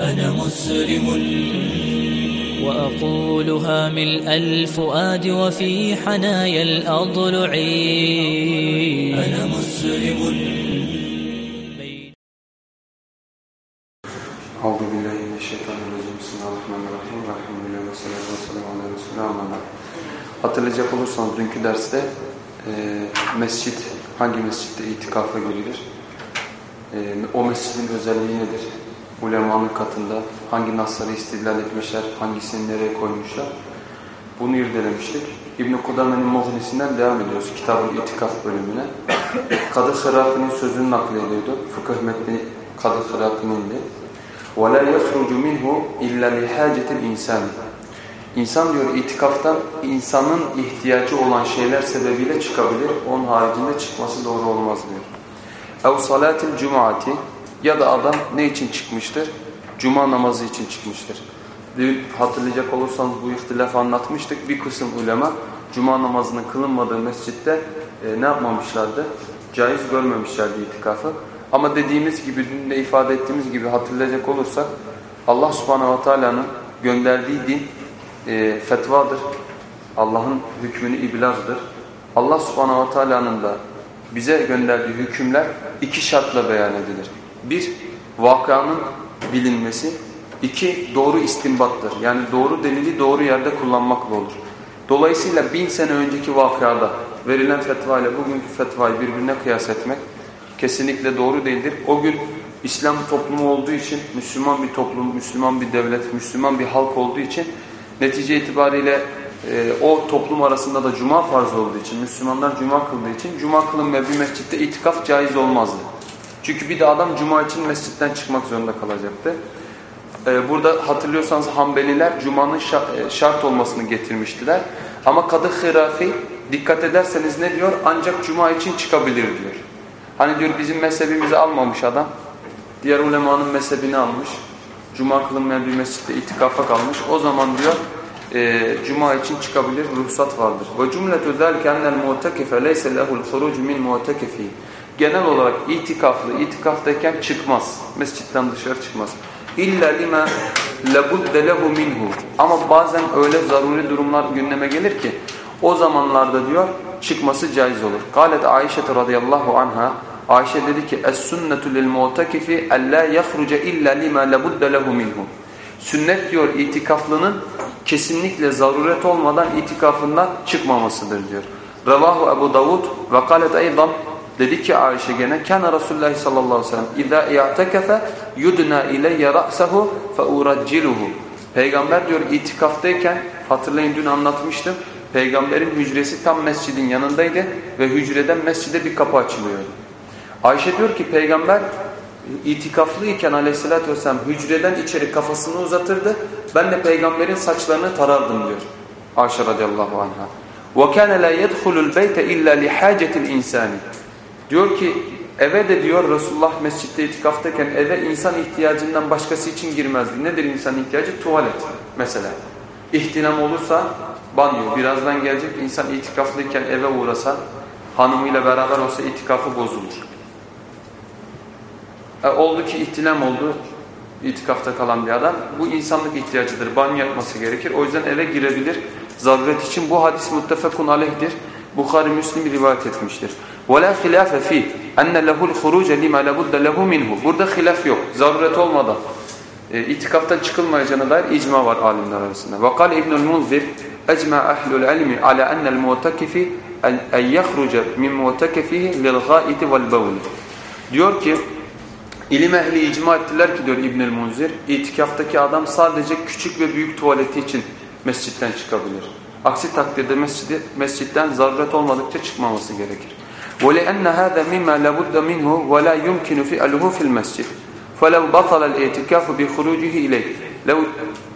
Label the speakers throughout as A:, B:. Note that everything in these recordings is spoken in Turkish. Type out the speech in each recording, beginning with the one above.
A: أنا مسلم
B: وأقولها ملء الفؤاد وفي حنايا الأضلع
A: أنا مسلم
C: أعوذ بالله من الشيطان الرجيم بسم الله الرحمن الرحيم الحمد لله والصلاة والسلام على رسول الله Hatırlayacak olursanız dünkü derste e, mescit, hangi mescitte itikafa girilir? E, o mescidin özelliği nedir? Ulemanın katında hangi nasları istidlal etmişler, hangisini nereye koymuşlar? Bunu irdelemiştik. İbn-i Kudame'nin Muhlis'inden devam ediyoruz kitabın itikaf bölümüne. Kadı Hırafi'nin sözünü naklediyordu. Fıkıh metni Kadı Hırafi'nindi. وَلَا يَخْرُجُ مِنْهُ اِلَّا لِحَاجَةِ الْاِنْسَانِ İnsan diyor itikaftan insanın ihtiyacı olan şeyler sebebiyle çıkabilir. Onun haricinde çıkması doğru olmaz diyor. اَوْ صَلَاتِ الْجُمَعَةِ ya da adam ne için çıkmıştır? Cuma namazı için çıkmıştır. Dün hatırlayacak olursanız bu ihtilafı anlatmıştık. Bir kısım ulema cuma namazının kılınmadığı mescitte e, ne yapmamışlardı? Caiz görmemişlerdi itikafı. Ama dediğimiz gibi dün de ifade ettiğimiz gibi hatırlayacak olursak Allah subhanahu teala'nın gönderdiği din e, fetvadır. Allah'ın hükmünü iblazdır. Allah subhanahu teala'nın da bize gönderdiği hükümler iki şartla beyan edilir. Bir, vakanın bilinmesi. İki, doğru istinbattır. Yani doğru delili doğru yerde kullanmakla olur. Dolayısıyla bin sene önceki vakada verilen fetva ile bugünkü fetvayı birbirine kıyas etmek kesinlikle doğru değildir. O gün İslam toplumu olduğu için, Müslüman bir toplum, Müslüman bir devlet, Müslüman bir halk olduğu için netice itibariyle e, o toplum arasında da cuma farz olduğu için, Müslümanlar cuma kıldığı için cuma kılınmayan bir mescitte itikaf caiz olmazdı. Çünkü bir de adam cuma için mescitten çıkmak zorunda kalacaktı. E, burada hatırlıyorsanız Hanbeliler cumanın şart olmasını getirmiştiler. Ama Kadı Hırafi dikkat ederseniz ne diyor? Ancak cuma için çıkabilir diyor. Hani diyor bizim mezhebimizi almamış adam. Diğer ulemanın mezhebini almış. Cuma kılınmayan bir mescitte itikafa kalmış. O zaman diyor e, cuma için çıkabilir, ruhsat vardır. Ve cümletu zâlike ennel mu'tekife leyse lehul hurucu min mu'tekifi. Genel olarak itikaflı, itikaftayken çıkmaz. Mescitten dışarı çıkmaz. İlla lima lebudde lehu minhu. Ama bazen öyle zaruri durumlar gündeme gelir ki o zamanlarda diyor çıkması caiz olur. Kalet Ayşe radıyallahu anha Ayşe dedi ki es-sünnetu lil mu'takifi alla yahruca illa lima labudda lehu minhu. Sünnet diyor itikaflının kesinlikle zaruret olmadan itikafından çıkmamasıdır diyor. Ravahu Ebu Davud ve kalet aydan dedi ki Ayşe gene kana Resulullah sallallahu aleyhi ve sellem iza i'takafa yudna ileyye ra'sahu fe urajjiluhu. Peygamber diyor itikaftayken hatırlayın dün anlatmıştım. Peygamberin hücresi tam mescidin yanındaydı ve hücreden mescide bir kapı açılıyordu. Ayşe diyor ki peygamber itikaflıyken aleyhissalatü vesselam hücreden içeri kafasını uzatırdı. Ben de peygamberin saçlarını tarardım diyor. Ayşe radıyallahu anha. وَكَانَ لَا يَدْخُلُ الْبَيْتَ اِلَّا لِحَاجَةِ الْاِنْسَانِ Diyor ki eve de diyor Resulullah mescitte itikaftayken eve insan ihtiyacından başkası için girmezdi. Nedir insan ihtiyacı? Tuvalet mesela. İhtilam olursa banyo. Birazdan gelecek insan itikaflıyken eve uğrasa hanımıyla beraber olsa itikafı bozulur. E, oldu ki ihtilam oldu itikafta kalan bir adam. Bu insanlık ihtiyacıdır. Banyo yapması gerekir. O yüzden eve girebilir. Zaruret için bu hadis muttefakun aleyhdir. Bukhari Müslim rivayet etmiştir. وَلَا خِلَافَ ف۪ي اَنَّ لَهُ الْخُرُوجَ لِمَا لَبُدَّ لَهُ مِنْهُ Burada hilaf yok. Zaruret olmadan. E, itikaftan çıkılmayacağına dair icma var alimler arasında. وَقَالَ اِبْنُ الْمُنْذِرِ اَجْمَا اَحْلُ الْعِلْمِ عَلَى اَنَّ الْمُعْتَكِفِ اَنْ يَخْرُجَ مِنْ مُعْتَكِفِهِ لِلْغَائِتِ وَالْبَوْلِ Diyor ki ilim ehli icma ettiler ki diyor İbnül Munzir itikaftaki adam sadece küçük ve büyük tuvaleti için mescitten çıkabilir. Aksi takdirde mescidi, mescitten zaruret olmadıkça çıkmaması gerekir. وَلِأَنَّ هَذَا مِمَّا لَبُدَّ مِنْهُ وَلَا يُمْكِنُ فِعْلُهُ فِي الْمَسْجِدِ فَلَوْ بَطَلَ الْاِعْتِكَافُ بِخُرُوجِهِ إِلَيْهِ لَوْ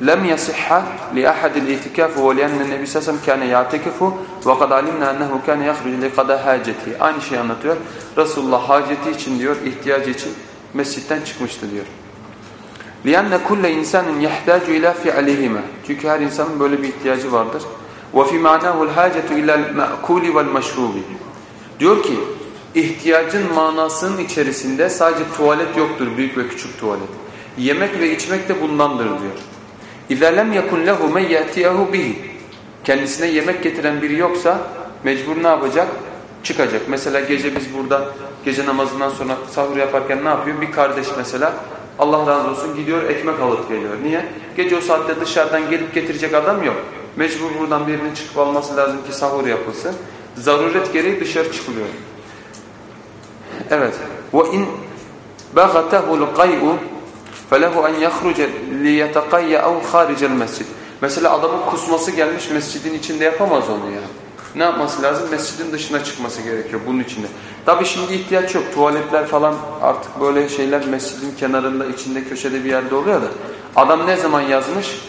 C: لَمْ يَصِحَّ لِأَحَدِ الْاِعْتِكَافُ وَلِأَنَّ النَّبِي سَسَمْ كَانَ يَعْتِكِفُ وَقَدْ عَلِمْنَا أَنَّهُ كَانَ يَخْرُجُ لِقَدَى حَاجَتِهِ Aynı şeyi anlatıyor. Resulullah haceti için diyor, ihtiyacı için mescitten çıkmıştı diyor. لِيَنَّ كُلَّ اِنْسَانٍ يَحْتَاجُ اِلَى فِعْلِهِمَا Çünkü her insanın böyle bir ihtiyacı vardır. وَفِي مَعْنَاهُ الْحَاجَةُ اِلَى الْمَأْكُولِ وَالْمَشْرُوبِ Diyor ki ihtiyacın manasının içerisinde sadece tuvalet yoktur büyük ve küçük tuvalet. Yemek ve içmek de bundandır diyor. اِذَا لَمْ يَكُنْ لَهُ مَنْ يَأْتِيَهُ بِهِ Kendisine yemek getiren biri yoksa mecbur ne yapacak? Çıkacak. Mesela gece biz burada gece namazından sonra sahur yaparken ne yapıyor? Bir kardeş mesela Allah razı olsun gidiyor ekmek alıp geliyor. Niye? Gece o saatte dışarıdan gelip getirecek adam yok. Mecbur buradan birinin çıkıp alması lazım ki sahur yapılsın. zaruret gereği dışarı çıkılıyor. Evet. Ve in bagatahu al-qay'u felehu en yahruca liyetakayya ev haricel mescid. Mesela adamın kusması gelmiş mescidin içinde yapamaz onu ya. Ne yapması lazım? Mescidin dışına çıkması gerekiyor bunun içinde. Tabi şimdi ihtiyaç yok. Tuvaletler falan artık böyle şeyler mescidin kenarında içinde köşede bir yerde oluyor da. Adam ne zaman yazmış?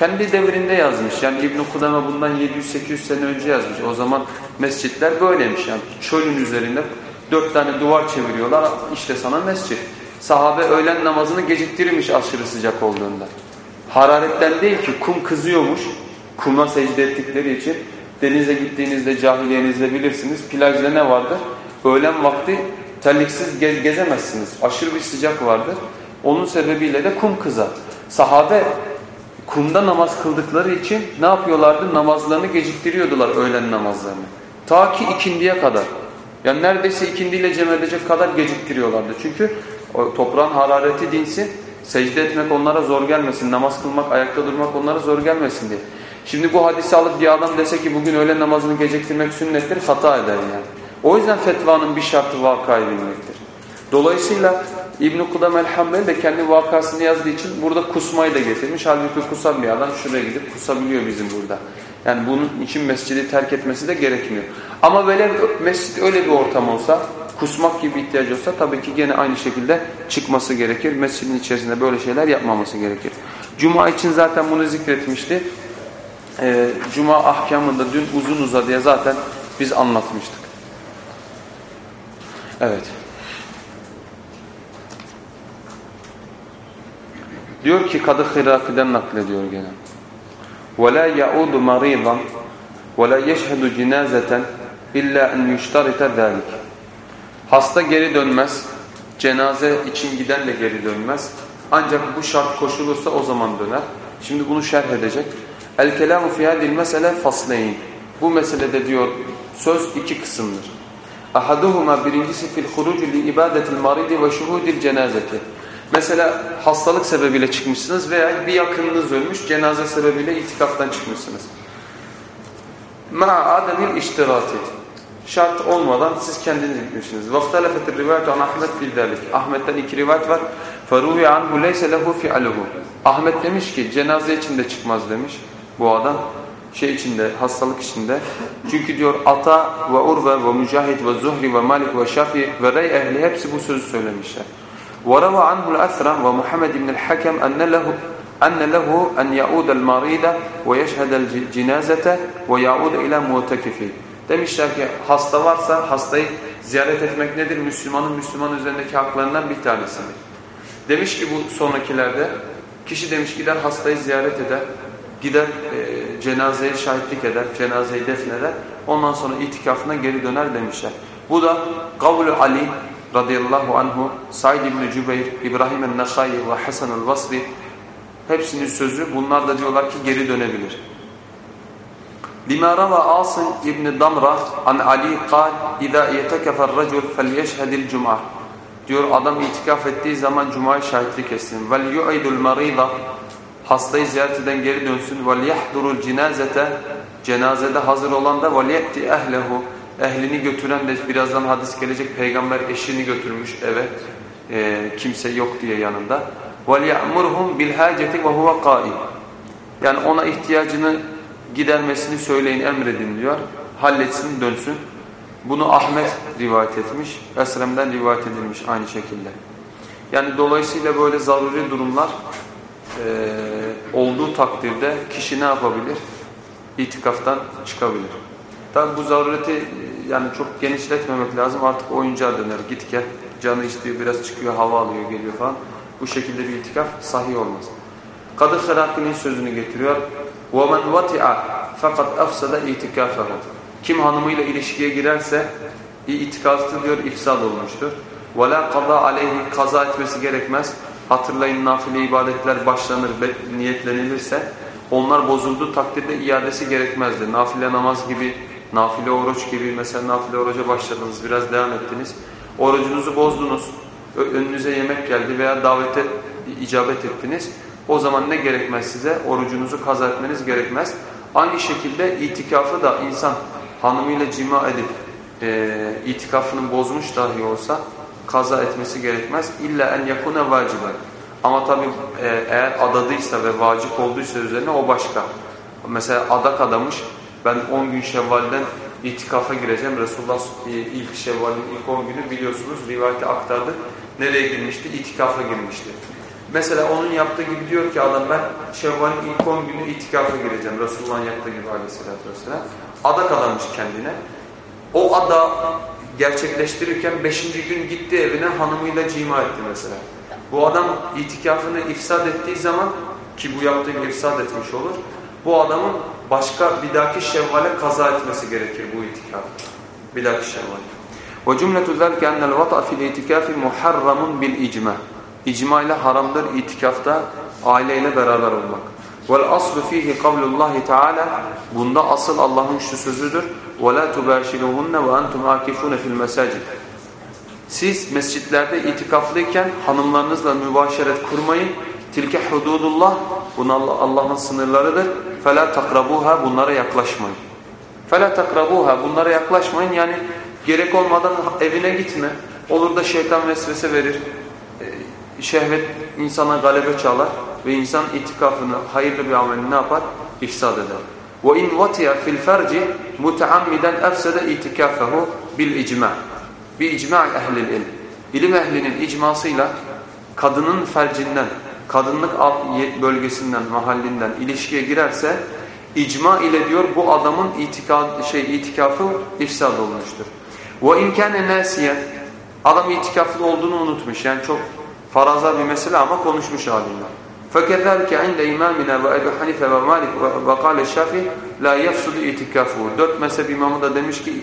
C: Kendi devrinde yazmış. Yani İbn-i Kudame bundan 700-800 sene önce yazmış. O zaman mescitler böyleymiş yani. Çölün üzerinde dört tane duvar çeviriyorlar. İşte sana mescit. Sahabe öğlen namazını geciktirirmiş aşırı sıcak olduğunda. Hararetten değil ki kum kızıyormuş. Kuma secde ettikleri için. Denize gittiğinizde cahiliyenizde bilirsiniz. Plajda ne vardır? Öğlen vakti terliksiz ge gezemezsiniz. Aşırı bir sıcak vardır. Onun sebebiyle de kum kızar. Sahabe kumda namaz kıldıkları için ne yapıyorlardı? Namazlarını geciktiriyordular öğlen namazlarını. Ta ki ikindiye kadar. Yani neredeyse ikindiyle cem edecek kadar geciktiriyorlardı. Çünkü o toprağın harareti dinsin. Secde etmek onlara zor gelmesin. Namaz kılmak, ayakta durmak onlara zor gelmesin diye. Şimdi bu hadisi alıp bir adam dese ki bugün öğlen namazını geciktirmek sünnettir hata eder yani. O yüzden fetvanın bir şartı vakayı bilmektir. Dolayısıyla İbn-i Kudam el-Hambel de kendi vakasını yazdığı için burada kusmayı da getirmiş. Halbuki kusan bir adam şuraya gidip kusabiliyor bizim burada. Yani bunun için mescidi terk etmesi de gerekmiyor. Ama böyle mescid öyle bir ortam olsa, kusmak gibi ihtiyacı olsa tabii ki gene aynı şekilde çıkması gerekir. Mescidin içerisinde böyle şeyler yapmaması gerekir. Cuma için zaten bunu zikretmişti. Ee, Cuma ahkamında dün uzun uzadıya zaten biz anlatmıştık. Evet. Diyor ki Kadı Hıraki'den naklediyor gene. وَلَا يَعُودُ مَرِيضًا وَلَا يَشْهَدُ جِنَازَةً اِلَّا اَنْ يُشْتَرِتَ ذَٰلِكِ Hasta geri dönmez, cenaze için giden de geri dönmez. Ancak bu şart koşulursa o zaman döner. Şimdi bunu şerh edecek. El kelamu fi hadil mesele fasleyn. Bu meselede diyor söz iki kısımdır. Ahaduhuma birincisi fil hurucu li ibadetil maridi ve şuhudil cenazeti. Mesela hastalık sebebiyle çıkmışsınız veya bir yakınınız ölmüş cenaze sebebiyle itikaftan çıkmışsınız. Ma'a ademil iştirati. Şart olmadan siz kendiniz gitmişsiniz. Vaktalefetir rivayetu an Ahmet bildalik. Ahmet'ten iki rivayet var. Feruhi anhu leyse lehu fi'aluhu. Ahmet demiş ki cenaze içinde çıkmaz demiş bu adam. Şey içinde, hastalık içinde. Çünkü diyor Ata ve Urve ve Mücahit ve Zuhri ve Malik ve Şafi ve Rey ehli hepsi bu sözü söylemişler. وروى عنه الأثرم ومحمد بن الحكم أن له أن له أن يعود المريض ويشهد الجنازة ويعود إلى معتكفه. Demişler ki hasta varsa hastayı ziyaret etmek nedir? Müslümanın Müslüman üzerindeki haklarından bir tanesidir. Demiş ki bu sonrakilerde kişi demiş gider hastayı ziyaret eder, gider e, cenazeye şahitlik eder, cenazeyi defneder. Ondan sonra itikafına geri döner demişler. Bu da kavlu Ali radıyallahu anhu, Said İbni Cübeyr, İbrahim el-Neşai ve Hasan el-Basri hepsinin sözü bunlar da diyorlar ki geri dönebilir. لما روى عاصم ابن ضمرة عن علي قال إذا اعتكف الرجل فليشهد الجمعة diyor adam itikaf ettiği zaman Cuma'yı şahitlik etsin. Vel yu'idul marida hastayı ziyaret eden geri dönsün. Vel yahdurul cinazete cenazede hazır olan da vel ye'ti ehlehu ehlini götüren de birazdan hadis gelecek peygamber eşini götürmüş eve e, kimse yok diye yanında. Haceti ve huve qaim. Yani ona ihtiyacını gidermesini söyleyin emredin diyor. Halletsin dönsün. Bunu Ahmet rivayet etmiş. Esrem'den rivayet edilmiş aynı şekilde. Yani dolayısıyla böyle zaruri durumlar e, olduğu takdirde kişi ne yapabilir? İtikaftan çıkabilir. Tabi bu zarureti yani çok genişletmemek lazım. Artık oyuncağa döner. Git gel. Canı istiyor biraz çıkıyor hava alıyor geliyor falan. Bu şekilde bir itikaf sahih olmaz. Kadı Hıraki'nin sözünü getiriyor. وَمَنْ وَتِعَ fakat afsada itikafehu. Kim hanımıyla ilişkiye girerse itikafı diyor ifsad olmuştur. وَلَا قَضَى aleyhi kaza etmesi gerekmez. hatırlayın nafile ibadetler başlanır, niyetlenilirse onlar bozulduğu takdirde iadesi gerekmezdi. Nafile namaz gibi, nafile oruç gibi mesela nafile oruca başladınız, biraz devam ettiniz. Orucunuzu bozdunuz, önünüze yemek geldi veya davete icabet ettiniz. O zaman ne gerekmez size? Orucunuzu kaza etmeniz gerekmez. Aynı şekilde itikafı da insan hanımıyla cima edip e, itikafını bozmuş dahi olsa kaza etmesi gerekmez. İlla en yakune vaciben. Ama tabi e, eğer adadıysa ve vacip olduysa üzerine o başka. Mesela adak adamış ben 10 gün Şevval'den itikafa gireceğim. Resulullah e, ilk Şevval'in ilk 10 günü biliyorsunuz rivayeti aktardı. Nereye girmişti? İtikafa girmişti. Mesela onun yaptığı gibi diyor ki adam ben Şevval'in ilk 10 günü itikafa gireceğim. Resulullah'ın yaptığı gibi aleyhissalatü vesselam. Adak adamış kendine. O ada gerçekleştirirken 5. gün gitti evine hanımıyla cima etti mesela. Bu adam itikafını ifsad ettiği zaman ki bu yaptığı ifsad etmiş olur. Bu adamın başka bir dahaki şevvale kaza etmesi gerekir bu itikaf. Bir dahaki şevvale. Ve cümletu zelke ennel vata fil itikafi muharramun bil icme. İcma ile haramdır itikafta aileyle beraber olmak. Vel aslu fihi kavlullahi teala bunda asıl Allah'ın şu sözüdür. Ve la tubashiruhunne ve entum akifune fil mesacid. Siz mescitlerde itikaflıyken hanımlarınızla mübaşeret kurmayın. Tilke hududullah. Bunun Allah'ın sınırlarıdır. فَلَا تَقْرَبُوهَا Bunlara yaklaşmayın. فَلَا تَقْرَبُوهَا Bunlara yaklaşmayın. Yani gerek olmadan evine gitme. Olur da şeytan vesvese verir. Şehvet insana galebe çalar ve insan itikafını, hayırlı bir amelini ne yapar? İfsad eder. وَاِنْ وَتِيَ فِي الْفَرْجِ مُتَعَمِّدًا اَفْسَدَ اِتِكَافَهُ بِالْاِجْمَعِ بِاِجْمَعِ اَهْلِ الْاِلْمِ İlim ehlinin icmasıyla kadının fercinden, kadınlık bölgesinden, mahallinden ilişkiye girerse icma ile diyor bu adamın itikad, şey, itikafı ifsad olmuştur. وَاِنْ كَانَ نَاسِيًا Adam itikaflı olduğunu unutmuş. Yani çok faraza bir mesele ama konuşmuş halinde. فَكَذَلْكَ عِنْدَ اِمَامِنَا وَاَبُ حَنِفَ وَمَالِكُ وَقَالَ الشَّافِي لَا يَفْسُدُ اِتِكَافُهُ Dört mezhep imamı da demiş ki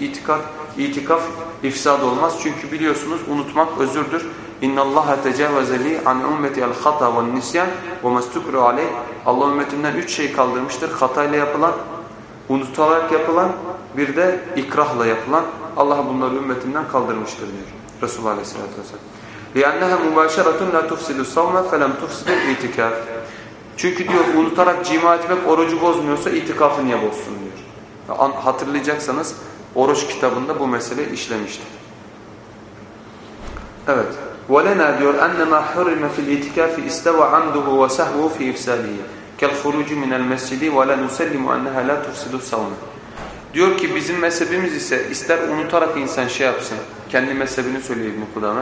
C: itikaf, itikaf ifsad olmaz. Çünkü biliyorsunuz unutmak özürdür. اِنَّ اللّٰهَ تَجَاوَزَ لِي عَنْ اُمَّتِ الْخَطَى وَالنِّسْيَانِ وَمَسْتُكْرُ عَلَيْهِ Allah ümmetinden üç şey kaldırmıştır. Hatayla yapılan, unutarak yapılan, bir de ikrahla yapılan. Allah bunları ümmetinden kaldırmıştır diyor. Resulullah Aleyhisselatü Vesselam. لِأَنَّهَا مُبَاشَرَةٌ لَا تُفْسِدُ الصَّوْمَ فَلَمْ تُفْسِدُ الْاِتِكَافِ Çünkü diyor unutarak cima etmek orucu bozmuyorsa itikafı niye bozsun diyor. Hatırlayacaksanız oruç kitabında bu mesele işlemişti. Evet. وَلَنَا diyor اَنَّمَا حُرِمَ فِي الْاِتِكَافِ اِسْتَوَ عَمْدُهُ وَسَهْوُهُ فِي اِفْسَادِهِ كَالْخُرُوجِ مِنَ الْمَسْجِدِ وَلَا نُسَلِّمُ أَنَّهَا لَا تُفْسِدُ الصَّوْمَ Diyor ki bizim mezhebimiz ise ister unutarak insan şey yapsın, kendi mezhebini söylüyor İbn-i Kudame.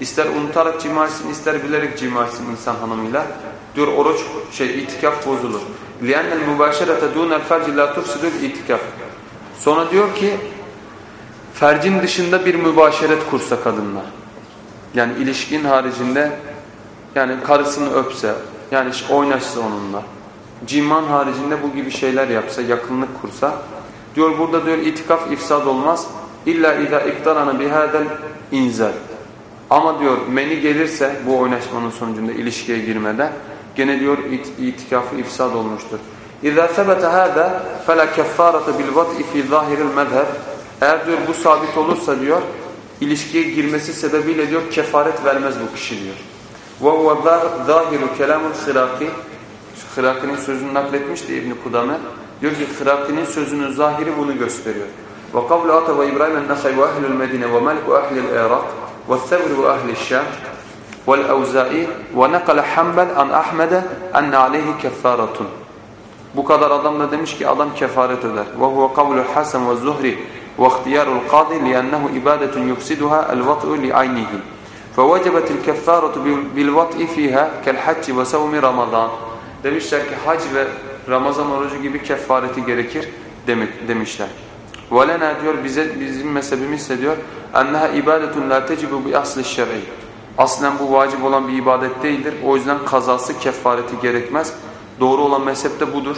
C: İster unutarak cima etsin, ister bilerek cima etsin insan hanımıyla. Diyor oruç, şey itikaf bozulur. لِيَنَّ الْمُبَاشَرَةَ دُونَ الْفَرْجِ لَا تُفْسِدُ itikaf. Sonra diyor ki fercin dışında bir mübaşeret kursa kadınlar. Yani ilişkin haricinde yani karısını öpse, yani oynaşsa onunla. Ciman haricinde bu gibi şeyler yapsa, yakınlık kursa. Diyor burada diyor itikaf ifsad olmaz. İlla izâ iktarana bihâdel inzel. Ama diyor meni gelirse bu oynaşmanın sonucunda ilişkiye girmeden gene diyor it itikafı ifsad olmuştur. İzâ sebete hâdâ felâ keffârete bil vat'i fî zâhiril medheb. Eğer diyor bu sabit olursa diyor ilişkiye girmesi sebebiyle diyor kefaret vermez bu kişi diyor. Ve huve zâhiru kelamul hırâki Hıraki'nin sözünü nakletmişti İbn-i Kudame. Diyor ki Hıraki'nin sözünün zahiri bunu gösteriyor. Ve Malik ve ahlil Irak ve Thevri ve ahlil Şam ve el-Evzai ve nekale Hanbel an Ahmed'e enne aleyhi keffaratun. Bu kadar adam da demiş ki adam kefaret öder. Ve huve kavlu Hasan ve Zuhri ve ihtiyarul qadi liyennehu ibadetun yufsiduha el-vat'u li'aynihi. فوجبت الكفارة بالوطء فيها كالحج وسوم رمضان Demişler ki hac ve Ramazan orucu gibi kefareti gerekir demişler. وَلَنَا diyor bize bizim mezhebimiz ise diyor اَنَّهَا اِبَادَةٌ لَا تَجِبُ بِأَصْلِ الشَّرْعِ Aslen bu vacip olan bir ibadet değildir. O yüzden kazası kefareti gerekmez. Doğru olan mezhep de budur.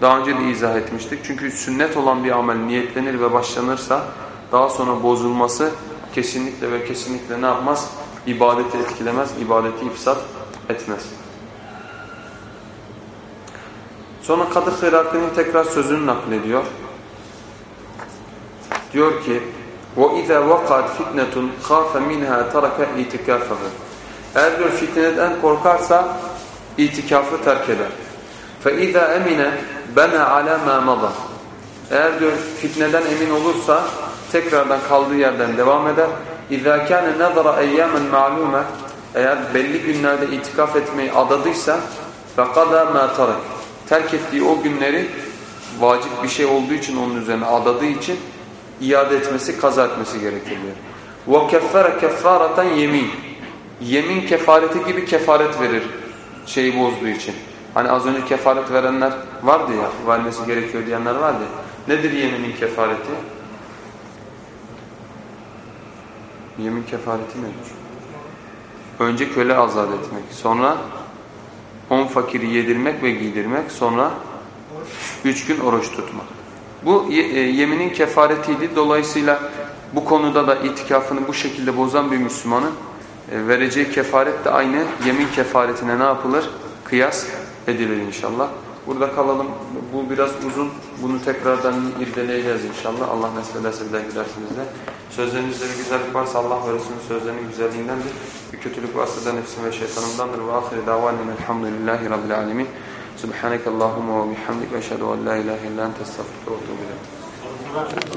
C: Daha önce de izah etmiştik. Çünkü sünnet olan bir amel niyetlenir ve başlanırsa daha sonra bozulması kesinlikle ve kesinlikle ne yapmaz? ibadeti etkilemez, ibadeti ifsat etmez. Sonra Kadı Hıraki'nin tekrar sözünü naklediyor. Diyor ki وَاِذَا وَقَعَتْ فِتْنَةٌ خَافَ مِنْهَا تَرَكَ اِتِكَافَهُ Eğer diyor fitneden korkarsa itikafı terk eder. فَاِذَا اَمِنَ bena ala ma mada. Eğer diyor fitneden emin olursa tekrardan kaldığı yerden devam eder. İza kana nazara ayyaman ma'lume eğer belli günlerde itikaf etmeyi adadıysa fakada ma tarak. Terk ettiği o günleri vacip bir şey olduğu için onun üzerine adadığı için iade etmesi, kaza etmesi gerekir diyor. Ve keffere keffareten yemin. Yemin kefareti gibi kefaret verir şeyi bozduğu için. Hani az önce kefaret verenler vardı ya, vermesi gerekiyor diyenler vardı. Nedir yeminin kefareti? Yemin kefareti nedir? Önce köle azat etmek, sonra on fakiri yedirmek ve giydirmek, sonra üç gün oruç tutmak. Bu yeminin kefaretiydi. Dolayısıyla bu konuda da itikafını bu şekilde bozan bir Müslümanın vereceği kefaret de aynı yemin kefaretine ne yapılır? Kıyas edilir inşallah. Burada kalalım. Bu biraz uzun. Bunu tekrardan irdeleyeceğiz inşallah. Allah nasip ederse bir dahaki dersimizde. Sözlerinizde bir güzellik varsa Allah ve Resulünün sözlerinin güzelliğindendir. Bir kötülük varsa da nefsim ve şeytanımdandır. Ve ahire davanin elhamdülillahi rabbil alemin. Subhaneke Allahumma ve bihamdik ve eşhedü en la ilahe illa ente estağfirüke ve etûbü.